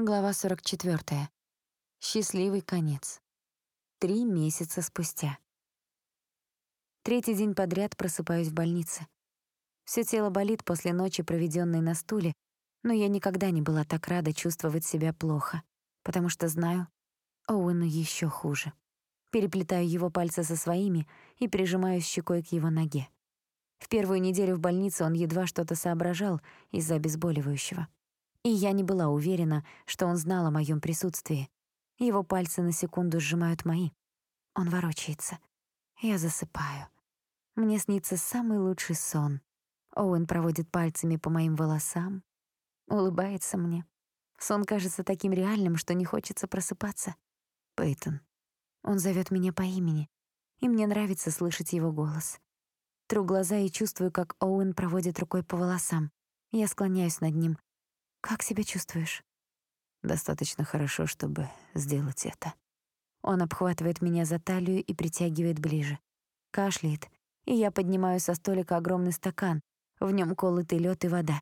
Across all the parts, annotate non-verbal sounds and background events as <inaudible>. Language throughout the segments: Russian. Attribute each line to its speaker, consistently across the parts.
Speaker 1: Глава 44. Счастливый конец. Три месяца спустя. Третий день подряд просыпаюсь в больнице. Всё тело болит после ночи, проведённой на стуле, но я никогда не была так рада чувствовать себя плохо, потому что знаю, Оуэну ещё хуже. Переплетаю его пальцы со своими и прижимаюсь щекой к его ноге. В первую неделю в больнице он едва что-то соображал из-за обезболивающего. И я не была уверена, что он знал о моем присутствии. Его пальцы на секунду сжимают мои. Он ворочается. Я засыпаю. Мне снится самый лучший сон. Оуэн проводит пальцами по моим волосам, улыбается мне. Сон кажется таким реальным, что не хочется просыпаться. Пейтон. Он зовет меня по имени, и мне нравится слышать его голос. Тру глаза и чувствую, как Оуэн проводит рукой по волосам. Я склоняюсь над ним, как себя чувствуешь? Достаточно хорошо, чтобы сделать это. Он обхватывает меня за талию и притягивает ближе. Кашляет, и я поднимаю со столика огромный стакан. В нем колотый лед и вода.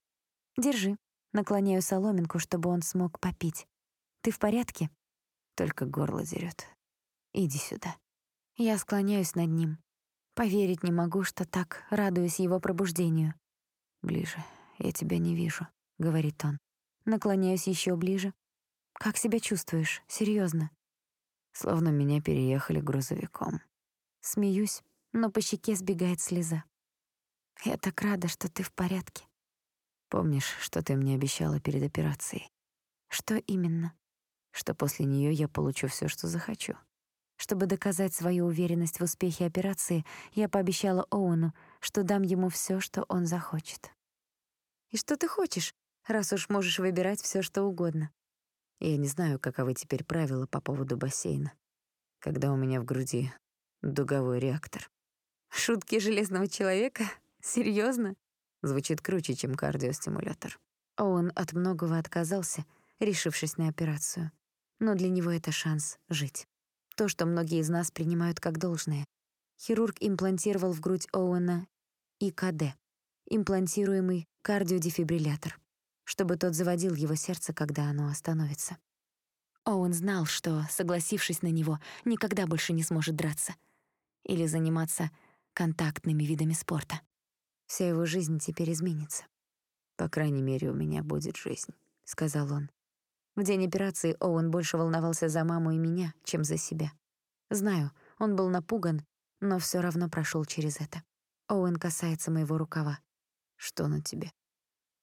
Speaker 1: Держи. Наклоняю соломинку, чтобы он смог попить. Ты в порядке? Только горло дерет. Иди сюда. Я склоняюсь над ним. Поверить не могу, что так радуюсь его пробуждению. Ближе. Я тебя не вижу, говорит он. Наклоняюсь еще ближе. «Как себя чувствуешь? Серьезно?
Speaker 2: Словно меня переехали грузовиком.
Speaker 1: Смеюсь, но по щеке сбегает слеза. «Я так рада, что ты в порядке».
Speaker 2: «Помнишь, что ты мне обещала перед операцией?»
Speaker 1: «Что именно?»
Speaker 2: «Что после нее я получу все, что захочу».
Speaker 1: Чтобы доказать свою уверенность в успехе операции, я пообещала Оуэну, что дам ему все, что он захочет. «И что ты хочешь?» Раз уж можешь выбирать все, что угодно.
Speaker 2: Я не знаю, каковы теперь правила по поводу бассейна, когда у меня в груди дуговой реактор.
Speaker 1: Шутки железного человека? <laughs> Серьезно?
Speaker 2: Звучит круче, чем кардиостимулятор.
Speaker 1: Он от многого отказался, решившись на операцию. Но для него это шанс жить. То, что многие из нас принимают как должное. Хирург имплантировал в грудь Оуэна ИКД, имплантируемый кардиодефибриллятор чтобы тот заводил его сердце, когда оно остановится. Оуэн знал, что, согласившись на него, никогда больше не сможет драться или заниматься контактными видами спорта. Вся его жизнь теперь изменится.
Speaker 2: «По крайней мере, у меня будет жизнь», — сказал он.
Speaker 1: В день операции Оуэн больше волновался за маму и меня, чем за себя. Знаю, он был напуган, но все равно прошел через это. Оуэн касается моего рукава.
Speaker 2: «Что на тебе?»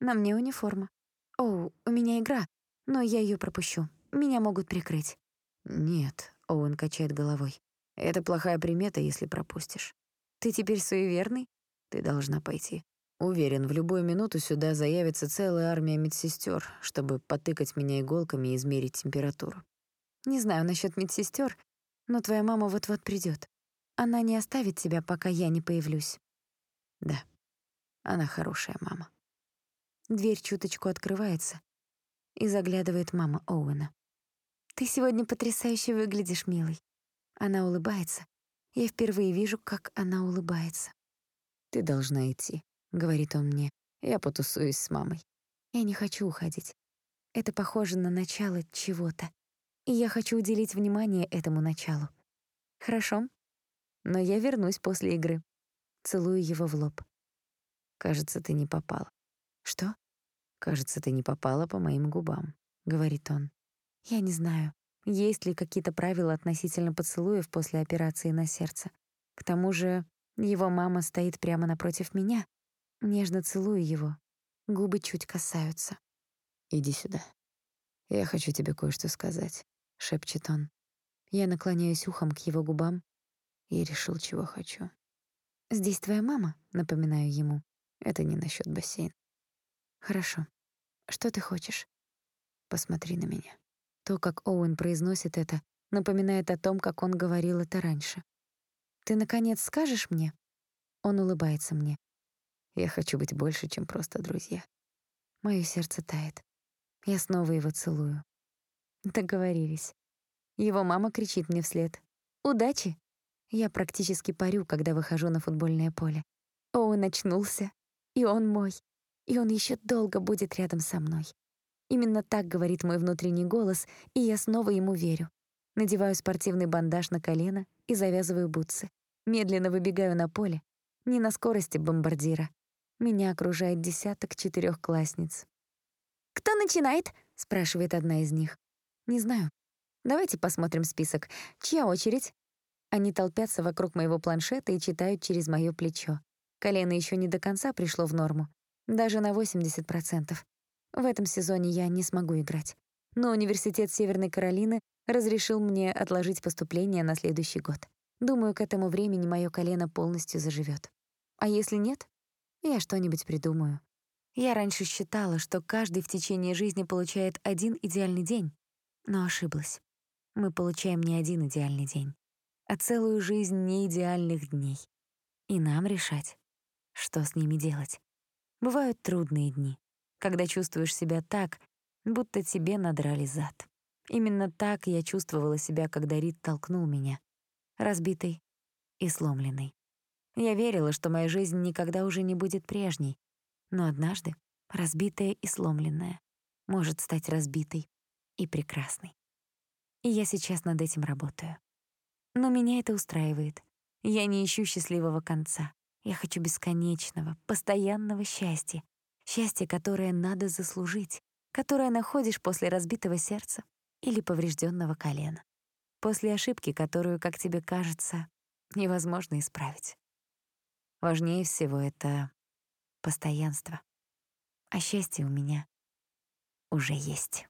Speaker 1: «На мне униформа. «Оу, у меня игра, но я ее пропущу. Меня могут прикрыть».
Speaker 2: «Нет», — Оуэн качает головой. «Это плохая примета, если пропустишь».
Speaker 1: «Ты теперь суеверный?»
Speaker 2: «Ты должна пойти». Уверен, в любую минуту сюда заявится целая армия медсестер, чтобы потыкать меня иголками и измерить температуру.
Speaker 1: Не знаю насчет медсестер, но твоя мама вот-вот придет. Она не оставит тебя, пока я не появлюсь.
Speaker 2: Да, она хорошая мама.
Speaker 1: Дверь чуточку открывается, и заглядывает мама Оуэна. «Ты сегодня потрясающе выглядишь, милый». Она улыбается. Я впервые вижу, как она улыбается.
Speaker 2: «Ты должна идти», — говорит он мне. «Я потусуюсь с мамой».
Speaker 1: Я не хочу уходить. Это похоже на начало чего-то. И я хочу уделить внимание этому началу. Хорошо. Но я вернусь после игры. Целую его в лоб.
Speaker 2: Кажется, ты не попала.
Speaker 1: «Что?»
Speaker 2: «Кажется, ты не попала по моим губам», — говорит он.
Speaker 1: «Я не знаю, есть ли какие-то правила относительно поцелуев после операции на сердце. К тому же его мама стоит прямо напротив меня. Нежно целую его. Губы чуть касаются.
Speaker 2: «Иди сюда. Я хочу тебе кое-что сказать», — шепчет он.
Speaker 1: Я наклоняюсь ухом к его губам
Speaker 2: и решил, чего хочу.
Speaker 1: «Здесь твоя мама?» — напоминаю ему.
Speaker 2: Это не насчет бассейна.
Speaker 1: Хорошо. Что ты хочешь?
Speaker 2: Посмотри на меня.
Speaker 1: То, как Оуэн произносит это, напоминает о том, как он говорил это раньше. Ты наконец скажешь мне? Он улыбается мне.
Speaker 2: Я хочу быть больше, чем просто друзья.
Speaker 1: Моё сердце тает. Я снова его целую. Договорились. Его мама кричит мне вслед. «Удачи!» Я практически парю, когда выхожу на футбольное поле. Оуэн очнулся, и он мой и он еще долго будет рядом со мной. Именно так говорит мой внутренний голос, и я снова ему верю. Надеваю спортивный бандаж на колено и завязываю бутсы. Медленно выбегаю на поле, не на скорости бомбардира. Меня окружает десяток четырехклассниц. «Кто начинает?» — спрашивает одна из них. «Не знаю. Давайте посмотрим список. Чья очередь?» Они толпятся вокруг моего планшета и читают через моё плечо. Колено еще не до конца пришло в норму. Даже на 80%. В этом сезоне я не смогу играть. Но Университет Северной Каролины разрешил мне отложить поступление на следующий год. Думаю, к этому времени моё колено полностью заживёт. А если нет, я что-нибудь придумаю. Я раньше считала, что каждый в течение жизни получает один идеальный день, но ошиблась. Мы получаем не один идеальный день, а целую жизнь неидеальных дней. И нам решать, что с ними делать. Бывают трудные дни, когда чувствуешь себя так, будто тебе надрали зад. Именно так я чувствовала себя, когда Рид толкнул меня, разбитый и сломленный. Я верила, что моя жизнь никогда уже не будет прежней, но однажды разбитая и сломленная может стать разбитой и прекрасной. И я сейчас над этим работаю. Но меня это устраивает. Я не ищу счастливого конца. Я хочу бесконечного, постоянного счастья. Счастье, которое надо заслужить, которое находишь после разбитого сердца или поврежденного колена. После ошибки, которую, как тебе кажется, невозможно исправить. Важнее всего это постоянство. А счастье у меня уже есть.